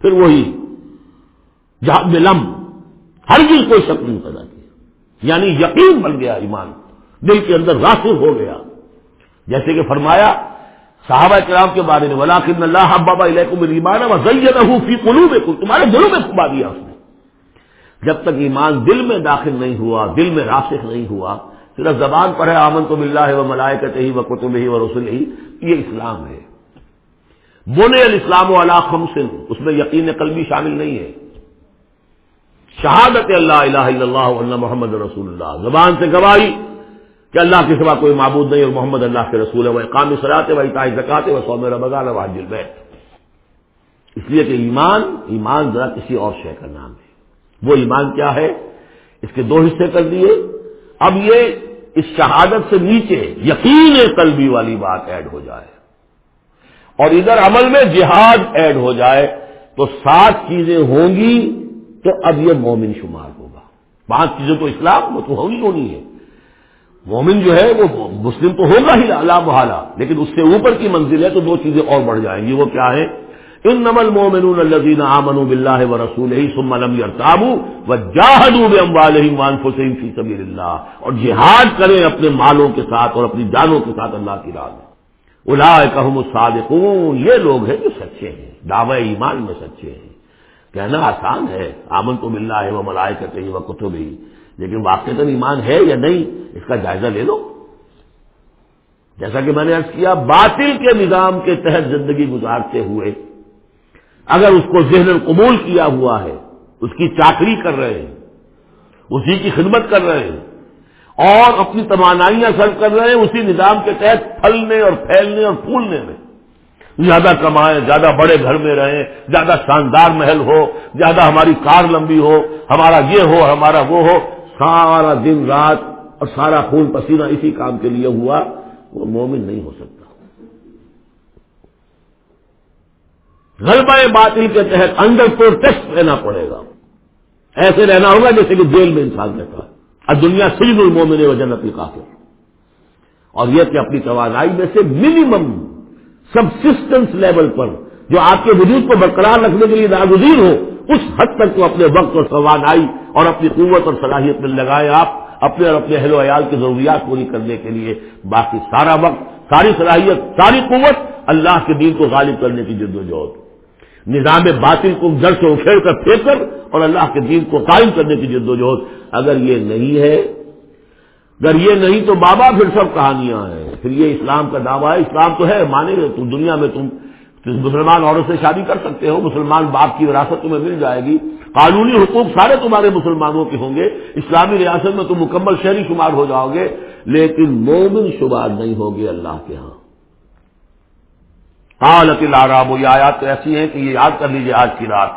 Speaker 1: پھر وہی جہاں میں لم ہرگز کوئی شک نہیں پیدا کیا. یعنی یقین بن گیا ایمان. دل کے اندر راسر ہو گیا. جیسے کہ فرمایا صحابہ کرام کے بارے میں ولاکن اللہ بابا ایمان فی قلوب تمہارے دلوں میں کھبا دیا اس نے۔ جب تک ایمان دل میں داخل نہیں ہوا، دل میں راسخ نہیں ہوا صرف زبان پر ہے آمن تو مل رہا ہے وہ ملائکت ہی و کتب ہی و رسول ہی یہ اسلام ہے۔ بونے الاسلام و اللہ خمسن اس میں یقین قلبی شامل نہیں ہے۔ شہادت اللہ الہ الا اللہ اللہ محمد رسول اللہ۔ زبان سے گواہی۔ کہ اللہ کے سوا کوئی معبود نہیں اور محمد اللہ کے رسول ہے، وہ قام سراتے وہ اتائی زکاتے وہ سو میرا بگانا واجل بیت اس لیے کہ ایمان ایمان ذرا کسی اور شے کا نام ہے۔ وہ ایمان کیا ہے؟ اس کے دو حصے کر دیے۔ اب یہ اس شہادت سے نیچے یقین قلبی والی بات ایڈ ہو جائے۔ اور ادھر عمل میں جہاد ایڈ ہو جائے، تو سات چیزیں ہوں گی، تو اب یہ مومن شمار ہوگا۔ پانچ چیزیں تو اسلام، وہ تو ہونی ہونی ہے۔ مومن جو ہے وہ مسلم تو ہوگا ہی اللہ محالہ، لیکن اس سے اوپر کی منزل ہے تو دو چیزیں اور بڑھ جائیں گی، وہ کیا ہے ان نمل مومن الزین آمن بلّہ و رسول ہی سملم و جاہدو مان فسین فی سبیر اللہ اور جہاد کریں اپنے مالوں کے ساتھ اور اپنی جانوں کے ساتھ اللہ کی راہ میں۔ الا الصادقون، یہ لوگ ہیں جو سچے ہیں، دعوی ایمان میں سچے ہیں۔ کہنا آسان ہے آمن تو مل رہا ہے وہ ملائے کرتے ہی وہ کتب ہی لیکن واقع ایمان ہے یا نہیں، اس کا جائزہ لے لو۔ جیسا کہ میں نے ارض کیا، باطل کے نظام کے تحت زندگی گزارتے ہوئے، اگر اس کو ذہن قبول کیا ہوا ہے، اس کی چاکری کر رہے ہیں، اسی کی خدمت کر رہے ہیں، اور اپنی توانائیاں سرو کر رہے ہیں، اسی نظام کے تحت پھلنے اور پھیلنے اور پھولنے میں۔ زیادہ کمائیں، زیادہ بڑے گھر میں رہیں، زیادہ شاندار محل ہو، زیادہ ہماری کار لمبی ہو، ہمارا یہ ہو، ہمارا وہ ہو سارا دن رات اور سارا خون پسینہ اسی کام کے لیے ہوا، وہ مومن نہیں ہو سکتا۔ غلبہ باطل کے تحت انڈر پروٹیکٹ رہنا پڑے گا۔ ایسے رہنا ہوگا جیسے کہ جیل میں انسان رہتا ہے۔ اور دنیا سید المومن و جنت کافی اور یہ کہ اپنی توانائی میں سے منیمم سبسٹنس لیول پر جو آپ کے وجود کو برقرار رکھنے کے لیے ناگزیر ہو اس حد تک تو اپنے وقت اور توانائی اور اپنی قوت اور صلاحیت میں لگائے آپ اپنے اور اپنے اہل و عیال کی ضروریات پوری کرنے کے لیے باقی سارا وقت، ساری صلاحیت، ساری قوت اللہ کے دین کو غالب کرنے کی جد و جہد۔ نظام باطل کو جڑ سے اکھیڑ کر پھینک کر اور اللہ کے دین کو قائم کرنے کی جد و جہد۔ اگر یہ نہیں ہے، اگر یہ نہیں تو بابا پھر سب کہانیاں ہیں۔ پھر یہ اسلام کا دعویٰ ہے۔ اسلام تو ہے، مانے گا تم دنیا میں تم مسلمان عورت سے شادی کر سکتے ہو، مسلمان باپ کی وراثت تمہیں مل جائے گی۔ قانونی حقوق سارے تمہارے مسلمانوں کے ہوں گے۔ اسلامی ریاست میں تم مکمل شہری شمار ہو جاؤ گے، لیکن مومن شمار نہیں ہوگے اللہ کے ہاں۔ قالت العراب یہ آیات تو ایسی ہیں کہ یہ یاد کر لیجیے آج کی رات۔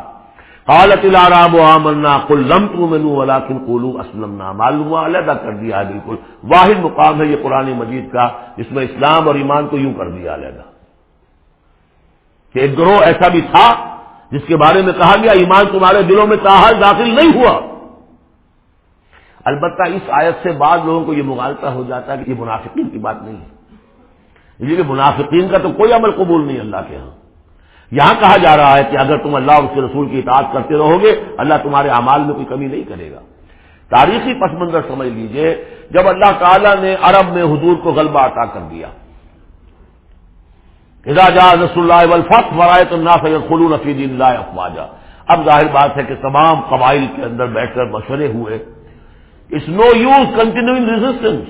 Speaker 1: قالت العراب آمنا، قل لم تؤمنوا ولكن قولوا اسلمنا۔ معلوم علیحدہ کر دیا ہے بالکل۔ واحد مقام ہے یہ قرآن مجید کا، جس میں اسلام اور ایمان کو یوں کر دیا علیحدہ۔ کہ ایک گروہ ایسا بھی تھا جس کے بارے میں کہا گیا، ایمان تمہارے دلوں میں تاحال داخل نہیں ہوا۔ البتہ اس آیت سے بعض لوگوں کو یہ مغالطہ ہو جاتا ہے کہ یہ منافقین کی بات نہیں ہے۔ لیکن منافقین کا تو کوئی عمل قبول نہیں اللہ کے ہاں۔ یہاں کہا جا رہا ہے کہ اگر تم اللہ اور اس کے رسول کی اطاعت کرتے رہو گے، اللہ تمہارے اعمال میں کوئی کمی نہیں کرے گا۔ تاریخی پس منظر سمجھ لیجیے، جب اللہ تعالیٰ نے عرب میں حضور کو غلبہ عطا کر دیا جا رسول اللہ ولفت ورائے تو نہ سید خلو اللہ افواجہ اب ظاہر بات ہے کہ تمام قبائل کے اندر بیٹھ کر مشورے ہوئے۔ It's no use continuing resistance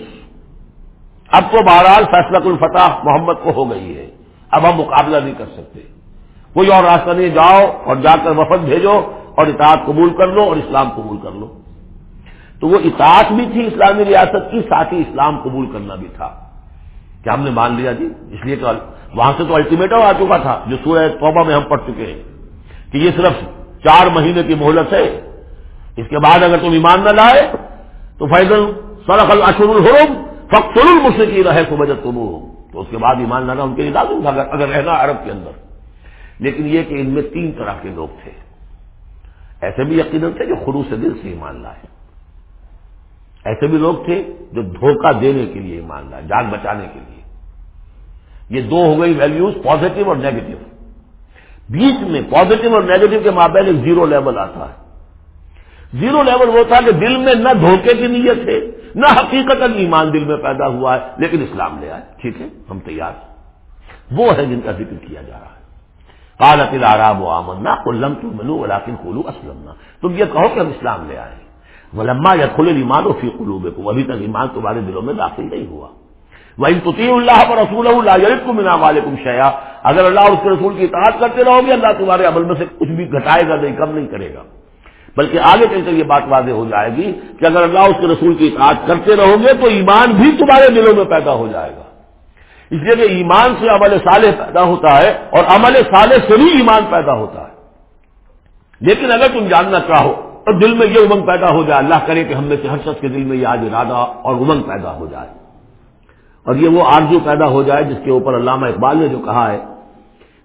Speaker 1: اب تو بہرحال فیصلہ الفتح محمد کو ہو گئی ہے۔ اب ہم مقابلہ نہیں کر سکتے۔ کوئی اور راستہ نہیں، جاؤ اور جا کر وفد بھیجو اور اطاعت قبول کر لو اور اسلام قبول کر لو۔ تو وہ اطاعت بھی تھی اسلامی ریاست کی، ساتھ ہی اسلام قبول کرنا بھی تھا۔ کیا ہم نے مان لیا جی؟ اس لیے تو وہاں سے تو الٹیمیٹم آ چکا تھا، جو سورہ توبہ میں ہم پڑھ چکے ہیں۔ کہ یہ صرف چار مہینے کی مہلت ہے۔ اس کے بعد اگر تم ایمان نہ لائے، تو فیضل سرخ الشر الحرم فخر المشرقی رہے کو بجٹ تم تو اس کے بعد ایمان لانا ان کے لیے لازم تھا، اگر رہنا عرب کے اندر۔ لیکن یہ کہ ان میں تین طرح کے لوگ تھے۔ ایسے بھی یقیناً تھے جو خروش سے دل سے ایمان لائے۔ ایسے بھی لوگ تھے جو دھوکہ دینے کے لیے ایمان لائے جان بچانے کے لیے۔ یہ دو ہو گئی ویلیوز پازیٹو اور نیگیٹو بیچ میں پازیٹو اور نیگیٹو کے مابین ایک زیرو لیول آتا ہے۔ زیرو لیول وہ تھا کہ دل میں نہ دھوکے کی نیت ہے، نہ حقیقت ایمان دل میں پیدا ہوا ہے، لیکن اسلام لے آئے۔ ٹھیک ہے، ہم تیار ہیں۔ وہ ہے جن کا ذکر کیا جا رہا ہے۔ کالت العراب و آمنا کلم تم منو ولاکن کھولو اسلم تم یہ کہو کہ ہم اسلام لے آئے وہ لمبا یا کھلے ایمان و فی قلوب کو ابھی تک ایمان تمہارے دلوں میں داخل نہیں ہوا۔ وہ تو اللہ پر رسول اللہ کو منا والے شیا اگر اللہ اس کے رسول کی اطاعت کرتے رہو گے، اللہ تمہارے عمل میں سے کچھ بھی گھٹائے گا نہیں، کم نہیں کرے گا۔ بلکہ آگے چل کر یہ بات واضح ہو جائے گی کہ اگر اللہ اس کے رسول کی اطاعت کرتے رہو گے، تو ایمان بھی تمہارے دلوں میں پیدا ہو جائے گا۔ اس لیے کہ ایمان سے عمل صالح پیدا ہوتا ہے اور عمل صالح سے بھی ایمان پیدا ہوتا ہے۔ لیکن اگر تم جاننا چاہو اور دل میں یہ امنگ پیدا ہو جائے، اللہ کرے کہ ہم میں سے ہر شخص کے دل میں یہ آج ارادہ اور امنگ پیدا ہو جائے۔ اور یہ وہ آرزو پیدا ہو جائے جس کے اوپر علامہ اقبال نے جو کہا ہے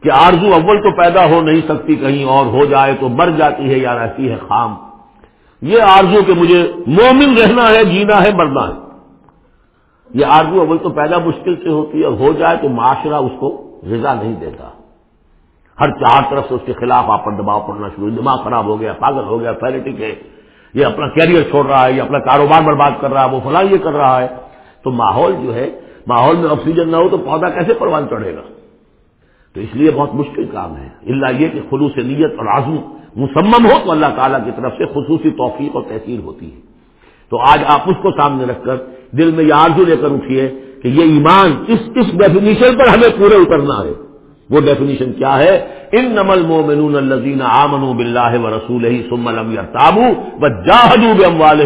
Speaker 1: کہ آرزو اول تو پیدا ہو نہیں سکتی، کہیں اور ہو جائے تو مر جاتی ہے یا رہتی ہے خام۔ یہ آرزو کہ مجھے مومن رہنا ہے، جینا ہے، مرنا ہے۔ یہ آرزو اول تو پیدا مشکل سے ہوتی ہے اور ہو جائے تو معاشرہ اس کو رضا نہیں دیتا۔ ہر چار طرف سے اس کے خلاف آپ پر دباؤ پڑنا شروع، دماغ خراب ہو گیا، پاگل ہو گیا فیلٹک ہے یہ اپنا کیریئر چھوڑ رہا ہے، یہ اپنا کاروبار برباد کر رہا ہے، وہ فلاں یہ کر رہا ہے۔ تو ماحول جو ہے، ماحول میں آکسیجن نہ ہو تو پودا کیسے پروان چڑھے گا؟ تو اس لیے بہت مشکل کام ہے۔ اللہ یہ کہ خلوص نیت اور آزم مسمم ہو تو اللہ تعالیٰ کی طرف سے خصوصی توفیق اور تحصیل ہوتی ہے۔ تو آج آپ اس کو سامنے رکھ کر دل میں یہ آرزو لے کر اٹھیے کہ یہ ایمان اس اس ڈیفینیشن پر ہمیں پورے اترنا ہے۔ وہ ڈیفینیشن کیا ہے؟ ان نمل مومن الزین آمن بلّہ و رسول ہی سمل تابو و جاہدو اموال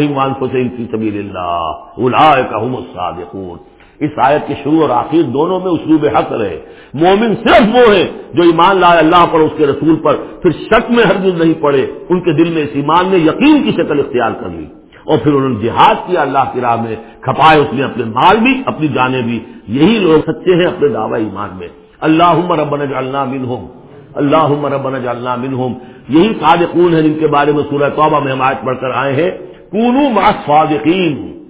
Speaker 1: سبیل اللہ الصادقون۔ اس آیت کے شروع اور آخر دونوں میں اسلوب حق رہے۔ مومن صرف وہ ہے جو ایمان لائے اللہ پر اس کے رسول پر، پھر شک میں ہرگز نہیں پڑے، ان کے دل میں اس ایمان نے یقین کی شکل اختیار کر لی۔ اور پھر انہوں نے جہاد کیا اللہ کی راہ میں، کھپائے اس نے اپنے مال بھی، اپنی جانیں بھی۔ یہی لوگ سچے ہیں اپنے دعوی ایمان میں۔ اللہ ربنا جعلنا منہم اللہ ربنا جعلنا منہم۔ یہی صادقون ہیں جن کے بارے میں سورہ توبہ میں ہم آیت پڑھ کر آئے ہیں۔ کونو مع صادقین۔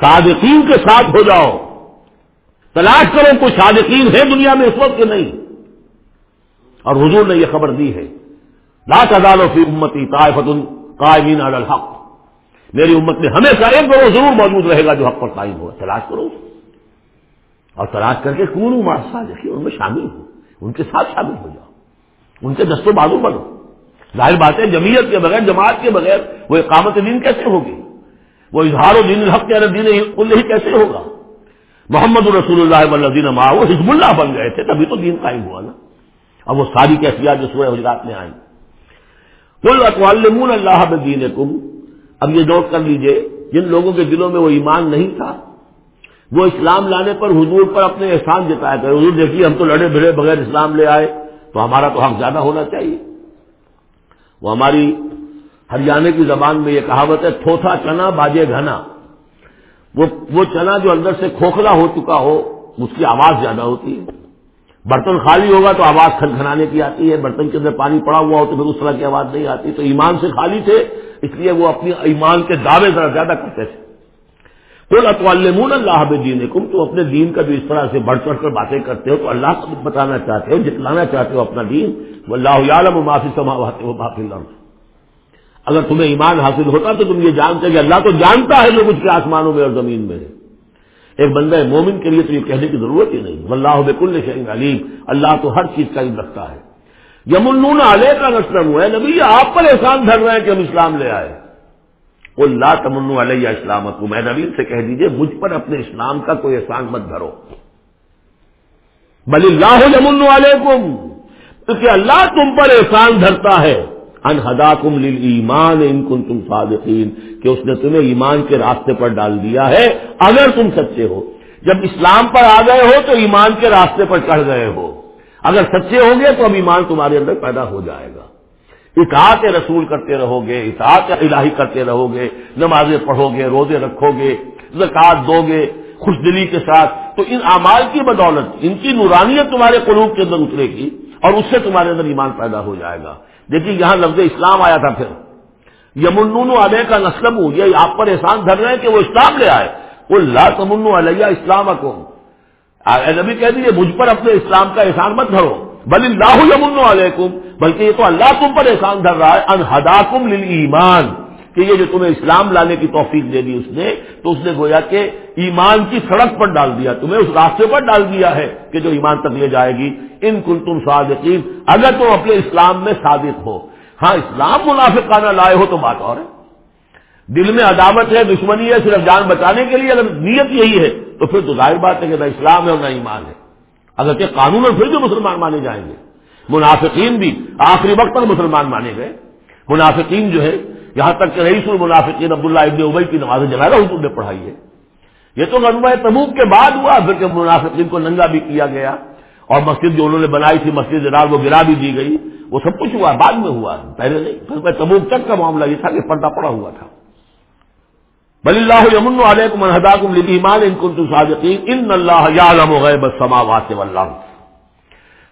Speaker 1: صادقین کے ساتھ ہو جاؤ۔ تلاش کرو کوئی صادقین ہے دنیا میں اس وقت کے نہیں۔ اور حضور نے یہ خبر دی ہے۔ لا تزال فی امتی طائفت قائمین علی الحق۔ میری امت میں ہمیشہ ایک وہ ضرور موجود رہے گا جو حق پر قائم ہو۔ تلاش کرو۔ اور تلاش کر کے کون مارسا دیکھیے ان میں شامل ہو۔ ان کے ساتھ شامل ہو جاؤ۔ ان کے دستوں بازو بنو۔ ظاہر بات ہے، جمعیت کے بغیر، جماعت کے بغیر وہ اقامت دین کیسے ہوگی؟ وہ اظہار و دین الحق کے دین ہی کیسے ہوگا؟ محمد الرسول اللہ ولدین وہ حزب اللہ بن گئے تھے، تبھی تو دین قائم ہوا نا۔ اب وہ ساری کیفیات جو سورہ حجرات میں آئیں۔ کل اطوالمون اللہ دین اب یہ نوٹ کر لیجیے، جن لوگوں کے دلوں میں وہ ایمان نہیں تھا وہ اسلام لانے پر حضور پر اپنے احسان جتایا کرے، حضور دیکھیے ہم تو لڑے بھڑے بغیر اسلام لے آئے، تو ہمارا تو حق زیادہ ہونا چاہیے۔ وہ ہماری ہریانے کی زبان میں یہ کہاوت ہے، تھوتھا چنا باجے گھنا۔ وہ چنا جو اندر سے کھوکھلا ہو چکا ہو، اس کی آواز زیادہ ہوتی ہے۔ برتن خالی ہوگا تو آواز کھن کھنانے کی آتی ہے، برتن کے اندر پانی پڑا ہوا ہو تو پھر اس طرح کی آواز نہیں آتی۔ تو ایمان سے خالی تھے، اس لیے وہ اپنی ایمان کے دعوے ذرا زیادہ کرتے تھے۔ کل اطوالمون اللہ دین کم تو اپنے دین کا جو اس طرح سے بڑھ چڑھ کر باتیں کرتے ہو تو اللہ کو بتانا چاہتے ہو، جتلانا چاہتے ہو اپنا دین وہ اللہ عالم و معافی سماواتے ہو اگر تمہیں ایمان حاصل ہوتا تو تم یہ جانتے کہ اللہ تو جانتا ہے جو کچھ کے آسمانوں میں اور زمین میں ہے۔ ایک بندہ مومن کے لیے تو یہ کہنے کی ضرورت ہی نہیں۔ اللہ بکل شہین علیم اللہ تو ہر چیز کا علم رکھتا ہے۔ یمن علیہ کا نسل ہوا ہے نبی آپ پر احسان دھر رہے ہیں کہ ہم اسلام لے آئے۔ اللہ تمن علیہ اسلام کو میں نوین سے کہہ دیجیے، مجھ پر اپنے اسلام کا کوئی احسان مت دھرو بل اللہ یمن علیکم، کیونکہ اللہ تم پر احسان دھرتا ہے۔ انہدا کم ایمان ان کن تم صادقین، کہ اس نے تمہیں ایمان کے راستے پر ڈال دیا ہے، اگر تم سچے ہو۔ جب اسلام پر آ گئے ہو تو ایمان کے راستے پر چڑھ گئے ہو۔ اگر سچے ہوں گے تو اب ایمان تمہارے اندر پیدا ہو جائے گا۔ اطاعت رسول کرتے رہو گے اطاعت الہی کرتے رہو گے نمازیں پڑھو گے روزے رکھو گے زکات دو گے خوش دلی کے ساتھ۔ تو ان اعمال کی بدولت، ان کی نورانیت تمہارے قلوب کے اندر اترے گی اور اس سے تمہارے اندر ایمان پیدا ہو جائے گا۔ دیکھیے یہاں لفظ اسلام آیا تھا پھر۔ یمنون علیہ کا نسلم یہ آپ پر احسان دھر رہے ہیں کہ وہ اسلام لے آئے۔ وہ لا تمن علیہ اسلام کو نبی کہہ دیجیے مجھ پر اپنے اسلام کا احسان مت دھرو۔ بل اللہ یمن علیکم، بلکہ یہ تو اللہ تم پر احسان دھر رہا ہے انہداکم للایمان، کہ یہ جو تمہیں اسلام لانے کی توفیق دے دی اس نے، تو اس نے گویا کہ ایمان کی سڑک پر ڈال دیا، تمہیں اس راستے پر ڈال دیا ہے کہ جو ایمان تک لے جائے گی۔ ان کل تم صادقین، اگر تم اپنے اسلام میں صادق ہو۔ ہاں اسلام منافقانہ لائے ہو تو بات اور ہے۔ دل میں عداوت ہے، دشمنی ہے، صرف جان بچانے کے لیے، اگر نیت یہی ہے، تو پھر تو ظاہر بات ہے کہ نہ اسلام ہے اور نہ ایمان ہے۔ اگر کہ قانون اور پھر جو مسلمان مانے جائیں گے۔ منافقین بھی آخری وقت پر مسلمان مانے گئے۔ منافقین جو ہے، یہاں تک کہ رئیس المنافقین عبداللہ ابن ابئی کی نماز جنازہ حضور نے پڑھائی ہے۔ یہ تو غزوہ تبوک کے بعد ہوا، پھر کہ منافقین کو ننگا بھی کیا گیا اور مسجد جو انہوں نے بنائی تھی، مسجد جناب، وہ گرا بھی دی گئی۔ وہ سب کچھ ہوا، بعد میں ہوا۔ پہلے نہیں، پھر تبوک تک کا معاملہ یہ تھا کہ پردہ پڑا ہوا تھا۔ بل اللہ یمن علیکم انہداکم للایمان ان کنتم صادقین ان اللہ یعلم غیب السماوات والارض۔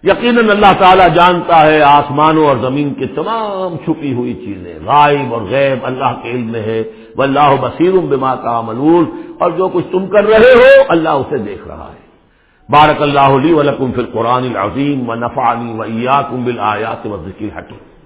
Speaker 1: یقیناً اللہ تعالیٰ جانتا ہے آسمانوں اور زمین کی تمام چھپی ہوئی چیزیں، غائب اور غیب اللہ کے علم میں ہے۔ وہ اللہ بصیر بما کا اور جو کچھ تم کر رہے ہو، اللہ اسے دیکھ رہا ہے۔ بارک اللہ علی ولکم فی القرآن العظیم و نفانی و ایاکم بالآیات و ذکر حکیم